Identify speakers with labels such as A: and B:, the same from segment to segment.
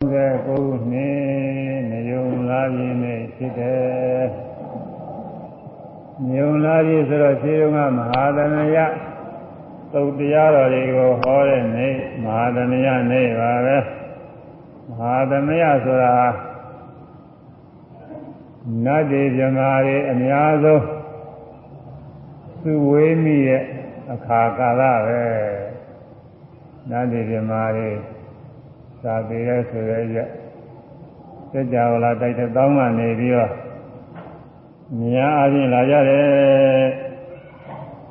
A: 39နှစ်နေုံလာပြည့်နေ့ဖြစ်တယ်။နေုံလာပြည့်ဆိုတော့ခြေုံကမဟာသမယသုတ်တရားတော်တွေကိုဟောတဲ့နေ့မဟာသမယနေ့ပါပဲ။မဟာသမယဆိုတာနတ်တွေမြမာတွေအများဆုံးသူဝေးမိရဲ့အခါကာလပဲ။နတ်တွေမြမာတွေ သာပေရဲဆိုရဲရစัจ java လာတိုက်တဲ့တောင်းမှနေပြီးတော့များအချင်းလာကြတယ်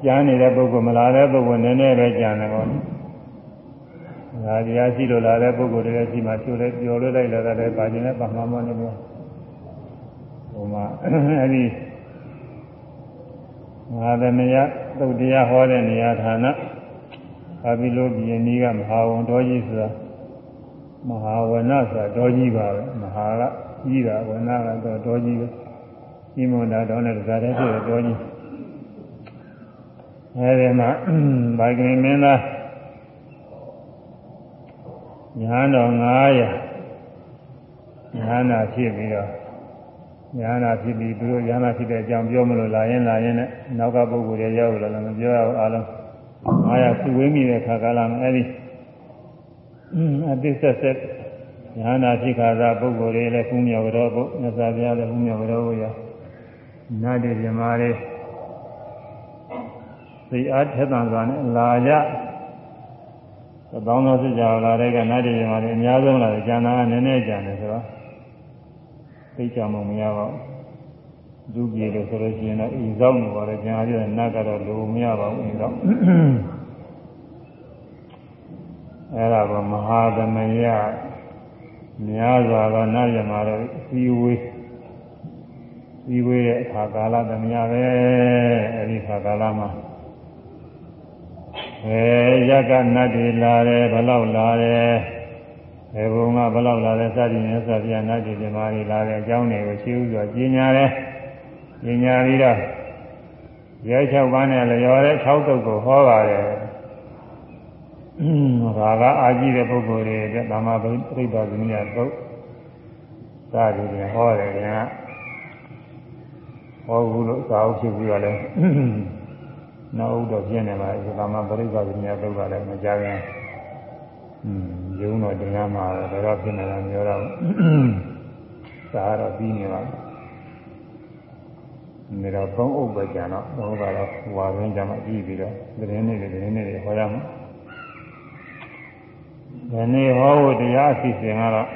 A: ကြားနေတဲ့ပုဂ္ဂိုလ်မလာတဲ့ပုဂ္ဂိုလ်နည်းနည်းပဲကြံတယ်ပေါ့။ဒါတရားရှိလို့လာတဲ့ပုဂ္ဂိုလ်တွေရှိမှကျိုးလဲပျော်လို့လိုက်လာတယ်ပါခြင်းနဲ့ပါမှမောနေမျိုးဟိုမှာအဲဒီငါသမယသုတ်တရားဟောတဲ့နေရာဌာနအဘိလိုပြည်နီးကမဟာဝန်တော်ကြီးဆိုတာ မဟာဝနဆိုတာတော်ကြီးပါပဲမဟာကကြီးတာဝနကတော့တော်ကြီးပဲကြီးမွန်တာတော့လည်းဇာတဲ့ဖြစ်တဲ့တော်ကြီးအဲဒီမှာဗိုက်ကင်မင်းသားညာတော်900ညာနာဖြစ်ပြီးတော့ညာနာဖြစ်ပြီးသူတို့ညာနာဖြစ်တဲ့အကြောင်းပြောမလို့လာရင်လာရင်နဲ့နောက်ကပုဂ္ဂိုလ်တွေရောက်လာတယ်မပြောရဘူးအားလုံး900စုဝင်းမိတဲ့ခါကာလမှာအဲဒီ အတိဆက်ဆက်ညာနာဖြစ်ခါသာပုဂ္ဂိုလ်တွေလည်းကုမြော်တော်ပုမြတ်စွာဘုရားလည်းကုမြော်တော်ဘုရားနာတိဇမားတွေသိအားထက်သန်စွာနဲ့လာကြသောင်းတော်စစ်ကြလာတဲ့ကနာတိဇမားတွေအများဆုံးလာတယ်ကျန်တာကနည်းနည်းကျန်တယ်ဆိုတော့သိကြမှမရပါဘူးဒုပြေလို့ဆိုလို့ရှိရင်တော့ဤဆောင်နေပါလေကျန်အားပြည့်နတ်ကတော့လိုမရပါဘူးဤဆောင် အဲ့ဒါကမဟာသမယများစွာသောနတ်ရမှာတော့စီဝေးစီဝေးရဲ့အခါကာလသမယပဲအဲ့ဒီခါကာလမှာအဲရကနတ်တွေလာတယ်ဘလောက်လာတယ်ဘယ်ဘုံကဘလောက်လာတယ်စသည်နဲ့ဆိုပြနတ်တွေဒီမှာလာတဲ့အကြောင်းတွေကိုရှင်းဥစွာကျင်းညာတယ်ကျင်းညာပြီးတော့ရဲ6ပါးနဲ့လျော်တဲ့6တုပ်ကိုဟောပါတယ် ဒါကအာကြည့်တဲ့ပုဂ္ဂိုလ်တွေအတွက်ဓမ္မပရိပါဒနိယသုတ်သာဒီပြန်ဟောတယ်ကဟောဘူးလို့သာဟုတ်ဖြစ်ပြီးတော့လဲနောက်ဥတော့ပြင်းနေပါဒီဓမ္မပရိပါဒနိယသုတ်ကလည်းမကြခင်อืมယုံတော့တင်ရမှာတော့တော့ဖြစ်နေတာမျိုးတော့သာတော့ပြီးနေပါနေတော့သုံးအုပ်ပဲကြံတော့ဘုရားကတော့ဝါရင်းကြမှာကြည့်ပြီးတော့သတင်းတွေသတင်းတွေဟောရမှာ ဒီနေ့ဟောဖို့တရားအစီအစဉ်ကတော့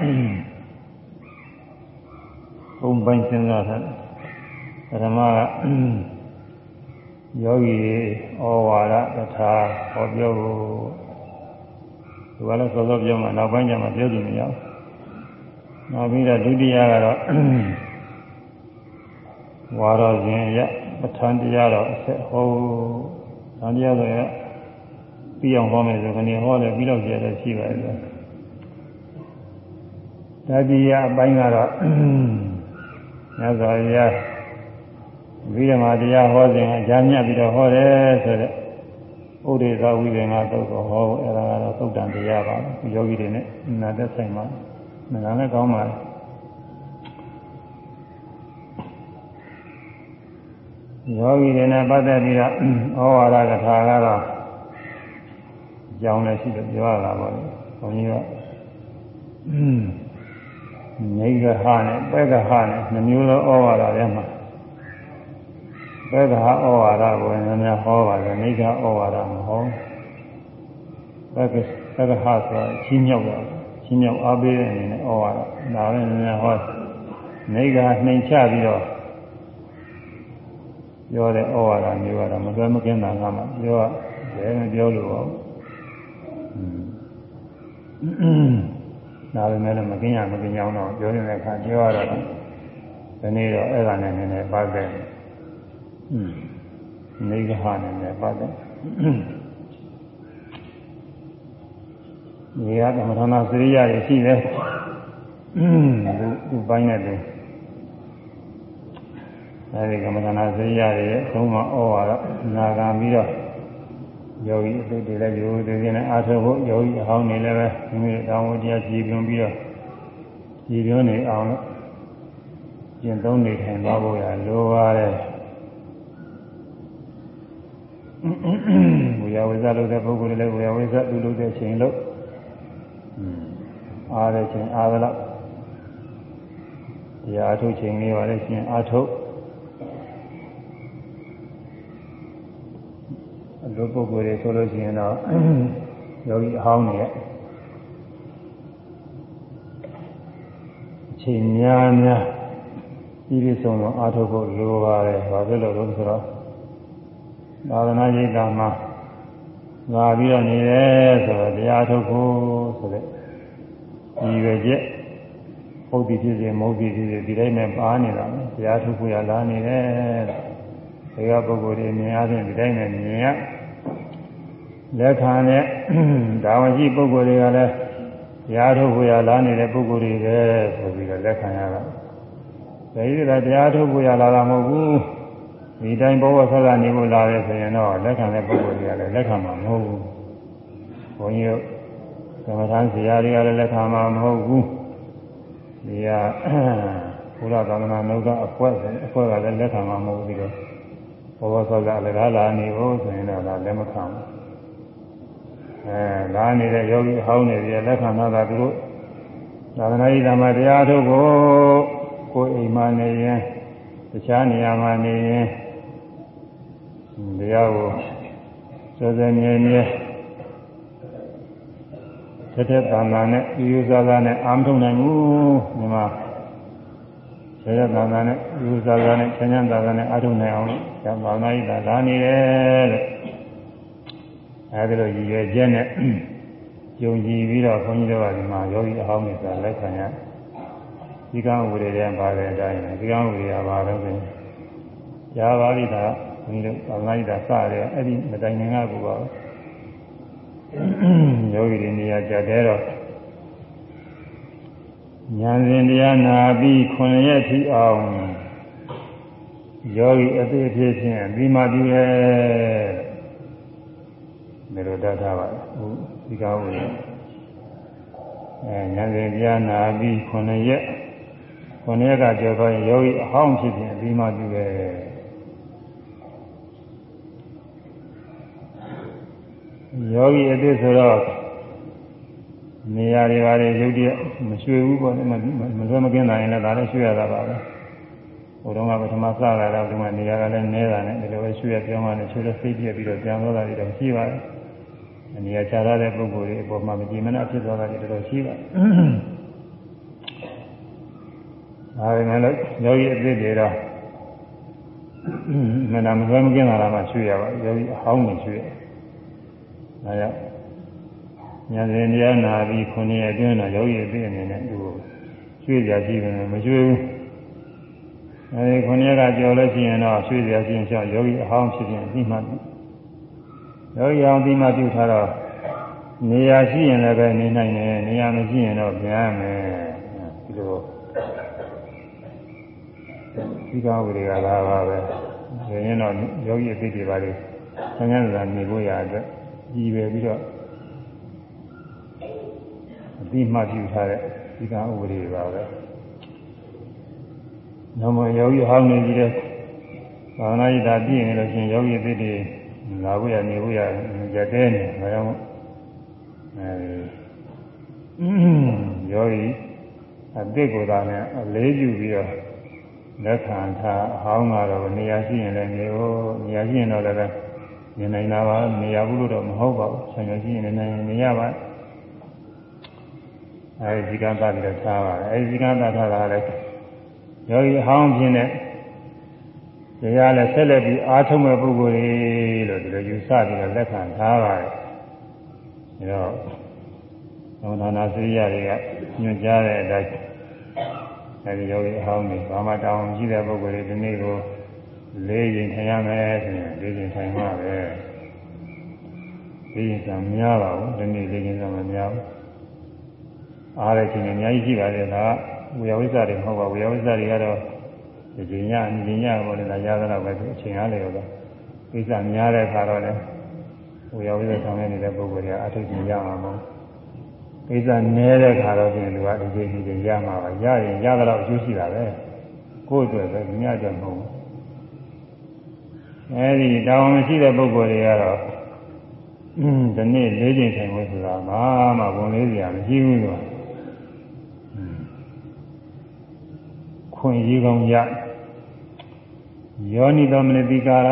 A: ဘုံပိုင်းစဉ်းစားတယ်ပထမကယောဂီဩဝါဒတထာဟောပြောဖို့ဒီကလည်းစောစောပြောမှနောက်ပိုင်းကျမှပြောကြည့်မရဘူးနောက်ပြီးတော့ဒုတိယကတော့ဝါတော်ရှင်ရပဋ္ဌာန်းတရားတော်အဆက်ဟောသံတရားတော်ရ ပြီးအောင်ဟောမယ်ဆိုခဏဟောတယ်ပြီးတော့ကျတယ်ရှိပါတယ်တတိယအပိုင်းကတော့ညဇောရဝိဓမတရားဟောစဉ်အကြမ်းမြတ်ပြီးတော့ဟောတယ်ဆိုတဲ့ဥဒေသာဝိသေငါသုတ်တော်ဟောအဲ့ဒါကတော့သုတ်တန်တရားပါယောဂီတွေနဲ့နာသက်ဆိုင်ပါငါလည်းကောင်းပါလားယောဂီတွေနဲ့ပတ်သက်ပြီးတော့ဩဝါဒကထာကတော့ ကြောင်းလည်းရှိတယ်ပြောရတာပါလေ။ဘုန်းကြီးကနေကဟနဲ့ပက်ကဟနဲ့နှမျိုးသောဩဝါဒထဲမှာပက်ကဟဩဝါဒကိုနည်းနည်းဟောပါတယ်နေကဩဝါဒမဟောပက်ကပက်ကဟဆိုတာချင်းမြောက်တာချင်းမြောက်အားပေးတဲ့အနေနဲ့ဩဝါဒဒါလည်းနည်းနည်းဟောနေကနှိမ်ချပြီးတော့ပြောတဲ့ဩဝါဒမျိုးကတော့မတွဲမကင်းတာကမှပြောရတယ်မပြောလို့ပါဘူး ဒါပေမဲ့လည်းမကင်းရမကင်းအောင်တော့ပြောနေတဲ့အခါပြောရတော့ဒီနေ့တော့အဲ့ဒါနဲ့နည်းနည်းပတ်သက်อืมနေကဟာနဲ့နည်းပတ်သက်နေရာကမ္မထာနာစရိယရရှိတယ်သူပိုင်းနဲ့တူအဲဒီကမ္မထာနာစရိယရဲ့သုံးမဩဝါဒနာဂံပြီးတော့ ယောဂီအသိတွေလည်းယောဂီတွေနဲ့အားထုတ်ဖို့ယောဂီအဟောင်းနေလည်းပဲမိမိတောင်းဝတရားကြည်ပြွန်ပြီးတော့ဒီတွင်းနေအောင်ကျင့်သုံးနေထိုင်သွားဖို့ရလိုပါတယ်ဝေယဝိဇ္ဇလုပ်တဲ့ပုဂ္ဂိုလ်တွေလည်းဝေယဝိဇ္ဇသူလုပ်တဲ့အချိန်လို့အားတဲ့ချိန်အားသလောက်တရားအထုတ်ချိန်လေးပါလေရှင်အထုတ်အ လိုပုဂ္ဂိုလ်တွေဆိုလို့ရှိရင်တော့ယောဂီအဟောင်းတွေရဲ့အချိန်များများပြီးပြီးဆုံးဆုံးအားထုတ်ဖို့လိုပါတယ်။ဘာဖြစ်လို့လဲဆိုတော့သာသနာ့ရိပ်သာမှာငါပြီးတော့နေတယ်ဆိုတော့တရားထုတ်ဖို့ဆိုတဲ့ဒီရွယ်ချက်ဟုတ်ပြီဖြစ်စေမဟုတ်ပြီဖြစ်စေဒီတိုင်းနဲ့ပါနေတာတရားထုတ်ဖို့ရလာနေတယ်ဒီကပုဂ္ဂိုလ်တွေမြင်ရတဲ့ဒီတိုင်းနဲ့မြင်ရ လက်ခံတဲ့ဒါဝရှိပုဂ္ဂိုလ်တွေကလည်းတရားထုတ်ဖို့ရလာနေတဲ့ပုဂ္ဂိုလ်တွေပဲဆိုပြီးတော့လက်ခံရတာဒါကြီးကတရားထုတ်ဖို့ရလာတာမဟုတ်ဘူးဒီတိုင်းဘောဝဆက်ကနေဖို့လာတယ်ဆိုရင်တော့လက်ခံတဲ့ပုဂ္ဂိုလ်တွေကလည်းလက်ခံမှာမဟုတ်ဘူးဘုန်းကြီးတို့သမထမ်းဇရာတွေကလည်းလက်ခံမှာမဟုတ်ဘူးဒီကဘုရားသာသနာ့နှုတ်ကအကွက်အကွက်ကလည်းလက်ခံမှာမဟုတ်ဘူးဒီတော့ဘောဝဆက်ကအလကားလာနေဖို့ဆိုရင်တော့လက်မခံဘူး အဲလာနေတဲ့ယောဂီအဟောင်းတွေပြလက်ခံတာကသူတို့သာသနာ့ဤဓမ္မတရားထုတ်ကိုကိုယ်အိမ်မှာနေရင်တခြားနေရာမှာနေရင်တရားကိုစောစောမြဲမြဲသက်သက်တန်တန်နဲ့ယူယူဆဆနဲ့အာမထုံနိုင်ဘူးဒီမှာသက်သက်တန်တန်နဲ့ယူယူဆဆနဲ့ချမ်းချမ်းသာသာနဲ့အာထုံနိုင်အောင်လို့ဇာဘာနာဤသာလာနေတယ်လို့ အဲဒီလိုရည်ရွယ်ချက်နဲ့ယုံကြည်ပြီးတော့ခွန်ကြီးတို့ကဒီမှာယောဂီအဟောင်းတွေဆိုလက်ခံရဒီကံဝိရိယပါတယ်အတိုင်းဒီကံဝိရိယပါတော့ဆိုရာပါဠိတာဘုန်းကြီးတို့ဘာသာရေးတာစတယ်အဲ့ဒီမတိုင်ခင်ကကူပါယောဂီတွေနေရာကြတဲ့တော့ဉာဏ်စဉ်တရားနာပြီးခွန်ရက်ထိအောင်ယောဂီအသေးအဖြစ်ဖြင့်ဒီမှာပြုရဲ မေလိုတတ်တာပါဟုတ်ဒီကောင်းဝင်အဲဉာဏ်စဉ်တရားနာပြီးခွန်ရက်ခွန်ရက်ကကြောတော့ယောဂီအဟောင်းဖြစ်ဖြင့်ဒီမှာပြုရဲယောဂီအသေးဆိုတော့နေရာတွေပါလေရုပ်တရက်မရွှေဘူးပေါ့မမလွဲမကင်းတာရင်လည်းဒါလည်းရွှေရတာပါပဲဟိုတုန်းကပထမစလာတော့ဒီမှာနေရာကလည်းနဲတာနဲ့ဒီလိုပဲရွှေရပြောင်းမှလည်းရွှေလည်းစိတ်ပြက်ပြီးတော့ကြံသွားတာတွေတော့ရှိပါတယ်အ နေရာချရတဲ့ပုဂ္ဂိုလ်တွေအပေါ်မှာမကြည်မနှဖြစ်သွားတာတွေတော်ရှိပါတယ်ဒါပေမဲ့လို့ယောဂီအသေးတွေတော့မနာမလွဲမကင်းတာမှရွှေရပါယောဂီအဟောင်းနေရွှေရဒါကြောင့်ညာစဉ်တရားနာပြီးခုနှစ်ရက်အတွင်းတော့ယောဂီအသိအနေနဲ့သူရွှေ့ကြကြည့်တယ်မရွှေ့ဘူးအဲဒီခုနှစ်ရက်ကကြော်လို့ရှိရင်တော့ရွှေ့ကြကြည့်ရင်ယောဂီအဟောင်းဖြစ်ရင်ပြီးမှ ယောဂီအောင်ပြီးမှပြုထားတော့နေရာရှိရင်လည်းပဲနေနိုင်တယ်နေရာမရှိရင်တော့ပြန်ရမယ်ဒီလိုဒီကောင်းဝိရိယလာပါပဲဒါရင်တော့ယောဂီအသိတွေပါလေဆန်းဆန်းသာနေဖို့ရအတွက်ကြီးပဲပြီးတော့အတိမှပြုထားတဲ့ဒီကံဥပဒေပါပဲ။နောက်မှယောဂီဟောင်းနေကြတဲ့ဘာဝနာရည်သာပြည့်နေလို့ရှိရင်ယောဂီအသိတွေ လာဖို့ရနေဖို့ရကြတဲ့နေဒါကြောင့်အဲယောဂီအသိကိုယ်သာနဲ့အလေးပြုပြီးတော့လက်ခံထားအဟောင်းကတော့နေရာရှိရင်လည်းနေဖို့နေရာရှိရင်တော့လည်းနေနိုင်တာပါနေရဘူးလို့တော့မဟုတ်ပါဘူးဆံရရှိရင်လည်းနေရပါအဲဒီကံသားပြီးတော့ထားပါတယ်အဲဒီကံသားထားတာလည်းယောဂီအဟောင်းခြင်းနဲ့ တရားလည်းဆက်လက်ပြီးအားထုတ်မဲ့ပုဂ္ဂိုလ်တွေလို့ဒီလိုယူဆပြီးတော့လက်ခံထားပါတယ်အဲတော့သောနာနာစရိယတွေကညွှန်ကြားတဲ့အတိုင်းအဲဒီယောဂီအဟောင်းတွေဘာမှတောင်းရှိတဲ့ပုဂ္ဂိုလ်တွေဒီနေ့ကိုလေးရင်ထိုင်ရမယ်ဆိုရင်လေးရင်ထိုင်မှာပဲလေးရင်ကများပါဘူးဒီနေ့လေးရင်ကမများဘူးအားရခြင်းအများကြီးရှိပါတယ်ဒါကဝေယဝိဇ္ဇတွေမဟုတ်ပါဘူးဝေယဝိဇ္ဇတွေကတော့ ဒီချိန်ညဒီချိန်ညပေါ်နေတာရသလောက်ပဲသူအချိန်အားလျော်တော့ကိစ္စများတဲ့အခါတော့လေဝေယဝိဇ္ဇဆောင်ရနေတဲ့ပုဂ္ဂိုလ်တွေအထုပ်ကျင်ရမှာမဟုတ်ကကိစ္စနည်းတဲ့ခါတော့ပြင်သူကအကျိုးကြီးတွေရမှာပါရရင်ရတော့အကျိုးရှိတာပဲကိုယ့်အတွက်ပဲဒီညအတွက်မဟုတ်ဘူးအဲဒီတောင်းမရှိတဲ့ပုဂ္ဂိုလ်တွေကတော့อืมဒီနေ့လေးချိန်ထိုင်ဖို့ဆိုတာဘာမှဝန်လေးစရာမရှိဘူးကွာ ခွင့်ရေးကောင်းရယောနိတော်မနတိကာရ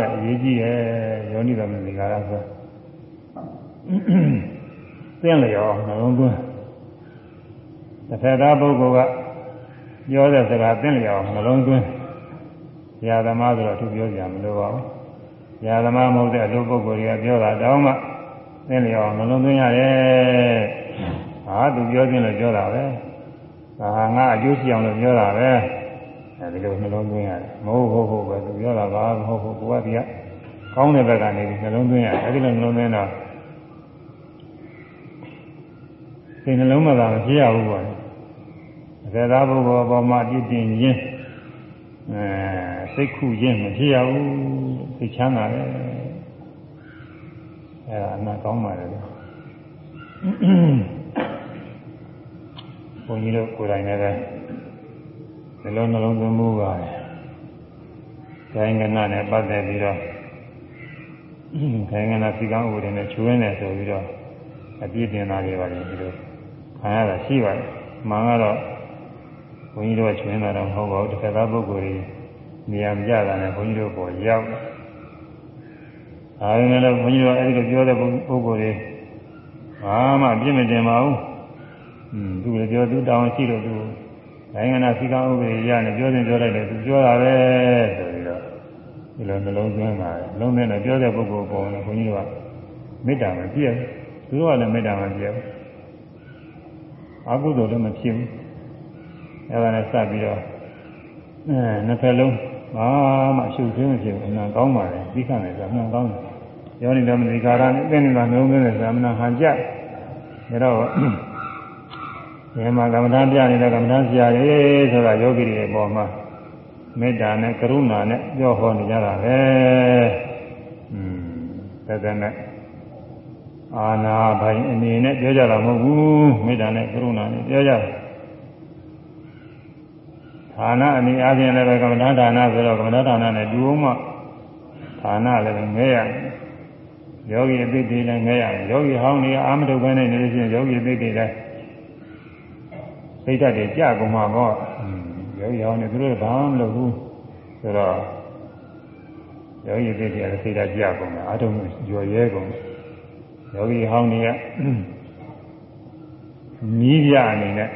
A: တဲ့အရေးကြီးရဲ့ယောနိတော်မနတိကာရဆိုသင်လျော်နှလုံးသွင်းတစ်ဖက်သားပုဂ္ဂိုလ်ကပြောတဲ့စကားသင်လျော်နှလုံးသွင်းဆရာသမားဆိုတော့သူပြောကြမလို့ပါဘူးဆရာသမားမဟုတ်တဲ့အလိုပုဂ္ဂိုလ်တွေကပြောတာတောင်းမှသင်လျော်နှလုံးသွင်းရတယ်ဟာသူပြောခြင်းလို့ပြောတာပဲ ဒါဟာငါအကျိုးရှိအောင်လို့ပြောတာပဲအဲဒီလိုနှလုံးသွင်းရတယ်မဟုတ်ဟုတ်ဟုတ်ပဲသူပြောတာပါမဟုတ်ဟုတ်ကိုကဒီကကောင်းတဲ့ဘက်ကနေပြီးနှလုံးသွင်းရတယ်အဲဒီလိုနှလုံးသွင်းတော့စိတ်နှလုံးမသာမဖြစ်ရဘူးပေါ့အစသာပုဂ္ဂိုလ်အပေါ်မှာပြည့်တင်ခြင်းအဲစိတ်ခုခြင်းမဖြစ်ရဘူးစိတ်ချမ်းသာတယ်အဲဒါအနာကောင်းပါလေ ဘုန်းကြီးတို့ကိုယ်တိုင်လည်းနှလုံးနှလုံးသွင်းမှုပါတယ်။ခိုင်ကနာနဲ့ပတ်သက်ပြီးတော့ခိုင်ကနာစီကံဥပဒေနဲ့ချွေးနေဆိုပြီးတော့အပြည့်တင်တာတွေပါတယ်ဒီလိုခံရတာရှိပါတယ်။မှန်ကတော့ဘုန်းကြီးတို့ချွေးနေတာတော့မဟုတ်ပါဘူးတစ်ခါသားပုဂ္ဂိုလ်ကြီးနေရာမကြတာနဲ့ဘုန်းကြီးတို့ပေါ်ရောက်တယ်။ဒါပေမဲ့လည်းဘုန်းကြီးတို့အဲဒီလိုပြောတဲ့ပုဂ္ဂိုလ်တွေဘာမှပြည့်မတင်ပါဘူး။อืม သူလည်းပြောသူတောင်းရှိလို့သူနိုင်ငံနာစီကံဥပဒေရနဲ့ပြောရင်ပြောလိုက်တယ်သူပြောတာပဲဆိုပြီးတော့ဒီလိုနှလုံးသွင်းတာလုံးနဲ့တော့ပြောတဲ့ပုဂ္ဂိုလ်ပေါ်တော့ဘုန်းကြီးတို့ကမေတ္တာမပြည့်ဘူးသူတို့ကလည်းမေတ္တာမပြည့်ဘူးအကုသိုလ်လည်းမဖြစ်ဘူးအဲဒါနဲ့စပ်ပြီးတော့အဲနှစ်ဖက်လုံးဘာမှအရှုပ်သေးမဖြစ်ဘူးအမှန်ကောင်းပါလေသိခံတယ်ဆိုအမှန်ကောင်းတယ်ယောနိဓမ္မဒီကာရနဲ့အင်းနေတာနှလုံးသွင်းတယ်ဆိုအမှန်ဟန်ကြဒါတော့ ဒီမှာကမ္မဋ္ဌာန်းပြနေတဲ့ကမ္မဋ္ဌာန်းဆရာတွေဆိုတာယောဂီတွေအပေါ်မှာမေတ္တာနဲ့ကရုဏာနဲ့ပြောဟောနေကြတာပဲ။อืมသက်သက်နဲ့အာနာဘိုင်အနေနဲ့ပြောကြတာမဟုတ်ဘူးမေတ္တာနဲ့ကရုဏာနဲ့ပြောကြတယ်။ဌာနအနေအချင်းလည်းပဲကမ္မဋ္ဌာန်းဌာနဆိုတော့ကမ္မဋ္ဌာန်းဌာနနဲ့တူအောင်မှဌာနလည်းငဲရယောဂီအသိတွေလည်းငဲရယောဂီဟောင်းနေအာမတုဘဲနဲ့နေလို့ရှိရင်ယောဂီအသိတွေလည်း စိတ်ဓာတ်တွေကြကုန်မှာပေါ့ယောဂီဟောင်းနေသူတို့ဘာမှမလုပ်ဘူးဆိုတော့ယောဂီသိတယ်စိတ်ဓာတ်ကြကုန်မှာအထုံးကြော်ရဲကုန်ယောဂီဟောင်းနေကနီးပြအနေနဲ့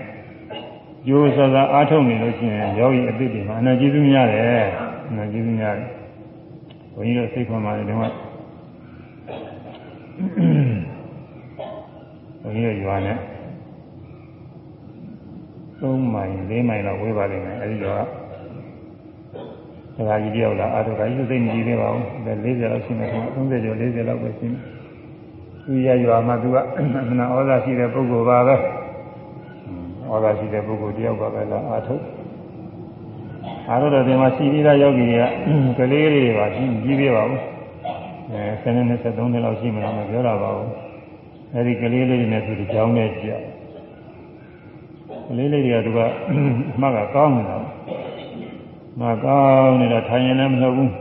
A: ကျိုးစစအားထုတ်နေလို့ရှိရင်ယောဂီအသိတွေမှာအနာကျေးဇူးများတယ်အနာကျေးဇူးများတယ်ဘုန်းကြီးတို့စိတ်ခွန်ပါတယ်ဒီမှာဘုန်းကြီးတို့ရွာနဲ့ 3မိုင်4မိုင်လောက်ဝေးပါလိမ့်မယ်အဲဒီတော့ဒကာကြီးတယောက်လာအာထုကကြီးသိမကြည့်သေးပါဘူးဒါ40လောက်ရှိမယ်30ကျော်40လောက်ပဲရှိမယ်သူရရွာမှာသူကအမှန်ဩဇာရှိတဲ့ပုဂ္ဂိုလ်ပါပဲဩဇာရှိတဲ့ပုဂ္ဂိုလ်တယောက်ပါပဲလားအာထုအာထုတော့ဒီမှာရှိပြီးသားယောဂီတွေကကလေးတွေပါရှိကြီးပြပါဘူးအဲ7နှစ်73နှစ်လောက်ရှိမှတော့မပြောတာပါဘူးအဲဒီကလေးလေးတွေနဲ့သူဒီကြောင်းနဲ့ကြည့် ကလေးလေးတွေကသူကအမှတ်ကကောင်းနေတာမကောင်းနေတာထိုင်ရင်လည်းမလှုပ်ဘူး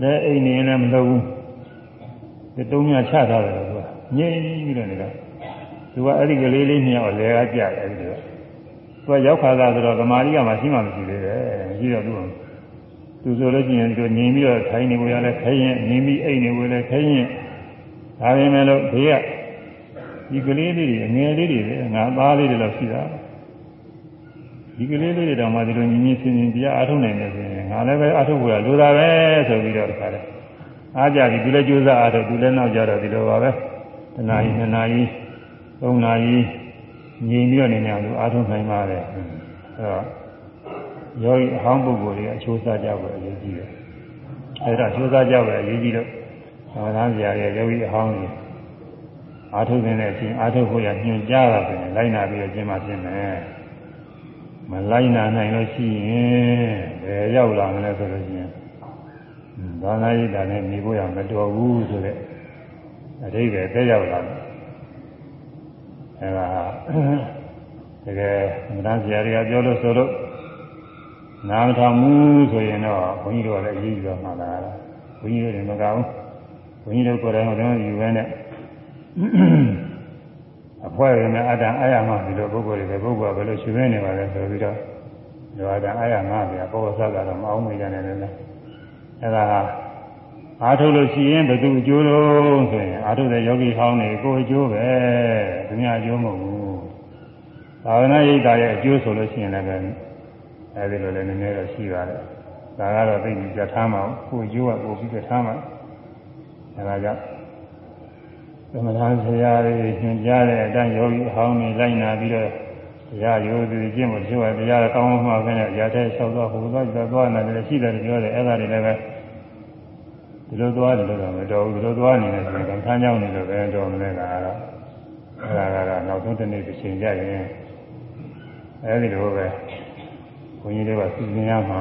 A: လက်အိမ်နေရင်လည်းမလှုပ်ဘူးဒီတုံးမြချထားတယ်သူကငြိမ်ပြီးတော့နေတာသူကအဲ့ဒီကလေးလေးနှစ်ယောက်လဲကကြတယ်အဲ့ဒီကသူကရောက်ခါသာဆိုတော့ဗမာလိကမှရှိမှမရှိသေးတယ်ရှိတော့သူသူဆိုလို့ရှိရင်သူငြိမ်ပြီးတော့ထိုင်နေကိုရလဲခိုင်းရင်ငြိမ်ပြီးအိမ်နေကိုလဲခိုင်းရင်ဒါပေမဲ့လို့ဘေးက ဒီကလေးလေးတွေအငယ်လေးတွေပဲငါသားလေးတွေလောက်ရှိတာဒီကလေးလေးတွေတောင်မှဒီလိုညီညီစင်စင်တရားအားထုတ်နိုင်တယ်ဆိုရင်ငါလည်းပဲအားထုတ်ဖို့လိုတာပဲဆိုပြီးတော့ခါတယ်အားကြပြီသူလည်းကြိုးစားအားထုတ်သူလည်းနောက်ကြတော့ဒီလိုပါပဲတနာရီနှစ်နာရီသုံးနာရီငြိမ်ပြီးတော့နေနေအောင်အားထုတ်နိုင်ပါတယ်အဲတော့ယောဂီအဟောင်းပုဂ္ဂိုလ်တွေအချိုးစားကြဖို့အရေးကြီးတယ်အဲဒါအချိုးစားကြဖို့အရေးကြီးတော့သာသနာ့ဆရာရဲ့ယောဂီအဟောင်းတွေ အာထုနေတဲ့အချိန်အာထုဖို့ရညွှန်ကြားတာဆိုရင်လိုက်နာပြီးတော့ကျင်းမှပြင်မယ်မလိုက်နာနိုင်လို့ရှိရင်ဘယ်ရောက်လာမလဲဆိုလို့ရှိရင်ဘာသာရေးတာနဲ့နေဖို့ရမတော်ဘူးဆိုတဲ့အဓိပ္ပာယ်သက်ရောက်လာတယ်အဲဒါတကယ်မတန်းဆရာတွေကပြောလို့ဆိုလို့နာမထောင်မှုဆိုရင်တော့ဘုန်းကြီးတို့ကလည်းအရေးကြီးတော့မှလာတာဘုန်းကြီးတို့တွေမကောင်းဘုန်းကြီးတို့ကိုယ်တိုင်ဟိုတုန်းကယူပဲနဲ့ အဖွဲ့ရမယ်အတ္တအာရမဒီလိုပုဂ္ဂိုလ်တွေပုဂ္ဂိုလ်ကဘယ်လိုရှင်နေပါလဲဆိုပြီးတော့ဒီအတ္တအာရမပြပေါ်ဆက်တာတော့မအောင်မေးကြနဲ့လည်းအဲဒါအားထုတ်လို့ရှိရင်ဘယ်သူအကျိုးလို့ဆိုရင်အားထုတ်တဲ့ယောဂီဟောင်းတွေကိုအကျိုးပဲသူများအကျိုးမဟုတ်ဘူးသာဝနာရိတ်တာရဲ့အကျိုးဆိုလို့ရှိရင်လည်းအဲဒီလိုလည်းနည်းနည်းတော့ရှိပါတယ်ဒါကတော့သိပြီးကြထားမှာကိုအကျိုးကကိုပြီးကြထားမှာအဲဒါကြောင့် သမထဆရာတွေညွှန်ကြားတဲ့အတိုင်းယောဂီအဟောင်းတွေလိုက်နာပြီးတော့တရားရိုးသူကျင့်ဖို့ပြောတယ်တရားကောင်းမှပဲနဲ့ရာထဲလျှောက်တော့ဟိုသွားကြသွားနေတယ်ရှိတယ်ပြောတယ်အဲ့ဒါတွေလည်းပဲဒီလိုသွားတယ်လို့တော့မတော်ဘူးဒီလိုသွားနေတယ်ဆိုရင်ကံထမ်းကြောင်းနေလို့ပဲတော်မလဲကတော့အဲ့ဒါကတော့နောက်ဆုံးတစ်နေ့တစ်ချိန်ကြရင်အဲ့ဒီလိုပဲဘုန်းကြီးတွေကစီစဉ်ရမှာ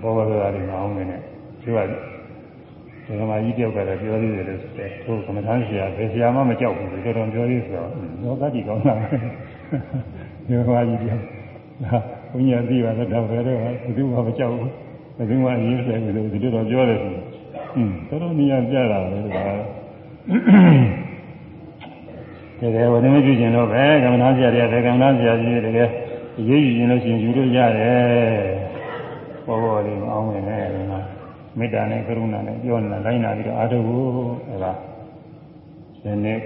A: ဘောဘောဆိုတာတွေမအောင်နေနဲ့ပြောရတယ် ဒီကမာကြီးတယောက်ကလည်းပြောသေးတယ်လို့ဆိုတယ်သူကမ္မထမ်းဆရာဘယ်ဆရာမှမကြောက်ဘူးတော်တော်ပြောသေးဆိုတော့လောကကြီးကောင်းတာဒီကမာကြီးတယောက်ဘုန်းကြီးကသိပါတယ်တော့ဘယ်တော့ဘယ်သူမှမကြောက်ဘူးဘယ်သူမှအရေးဆိုင်ဘူးလို့ဒီလိုတော့ပြောတယ်ဆိုอืมတော်တော်နေရာပြတာပဲဒီကတကယ်ဝိနည်းပြုကျင်တော့ပဲကမ္မထမ်းဆရာတွေကကမ္မထမ်းဆရာကြီးတွေတကယ်ရေးယူရင်လို့ရှိရင်ယူလို့ရတယ်ဘောဘောလေးမအောင်နေနဲ့ဒီ မှာမေတ္တာနဲ့ကရုဏာနဲ့ပြောနေတာလိုက်နာပြီးတော့အားထုတ်ဖို့အဲဒါဒီနေ့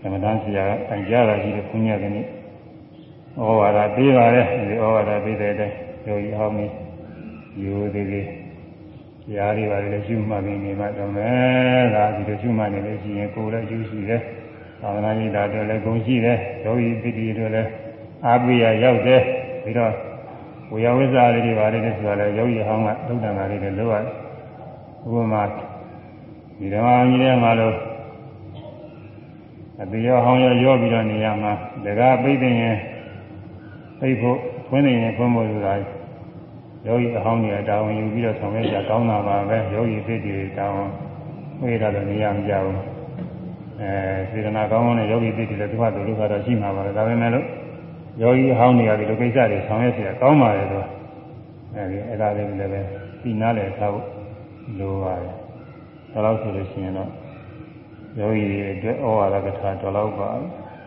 A: သမထဆရာတိုင်ကြတာရှိတဲ့ဘုညာကနေ့ဩဝါဒပေးပါလေဒီဩဝါဒပေးတဲ့အတိုင်းယောဂီအောင်နေယူသေးသေးတရားတွေပါလေရှုမှတ်ပြီးနေမှတော့မယ်ဒါဒီလိုရှုမှတ်နေလို့ရှိရင်ကိုယ်လည်းရှုရှိတယ်သာသနာ့ရေးတာတွေလည်းဂုဏ်ရှိတယ်ယောဂီပိဋိတွေလည်းအာပိယရောက်တယ်ပြီးတော့ ဝေယဝိဇ္ဇာတွေပါလေဆိုတာလည်းယောဂီဟောင်းကသုဒ္ဓနာလေးတွေလိုရတယ်ဥပမာဒီဓမ္မကြီးထဲမှာလို့အတေရောဟောင်းရောရောပြီးတော့နေရမှာဒကာပိတ်တဲ့ရင်ပိတ်ဖို့ခွင်းနေရင်ခွင်းဖို့ဆိုတာယောဂီအဟောင်းကြီးတာဝန်ယူပြီးတော့ဆောင်ရွက်ကြကောင်းတာပါပဲယောဂီဖြစ်ပြီးတာဝန်ဝေးတာတော့နေရမကြဘူးအဲစေတနာကောင်းကောင်းနဲ့ယောဂီဖြစ်ပြီးတော့သူကတို့ကတော့ရှိမှာပါပဲဒါပေမဲ့လို့ ယောဂီဟောင်းနေရဒီလိုကိစ္စတွေဆောင်ရွက်ပြကောင်းပါတယ်တော့အဲဒီအဲ့ဒါလေးလည်းပဲပြီးနားလည်ထားဖို့လိုပါတယ်ဒါလို့ဆိုလို့ရှိရင်တော့ယောဂီတွေအတွက်ဩဝါဒကထာတော်လောက်ပါပဲ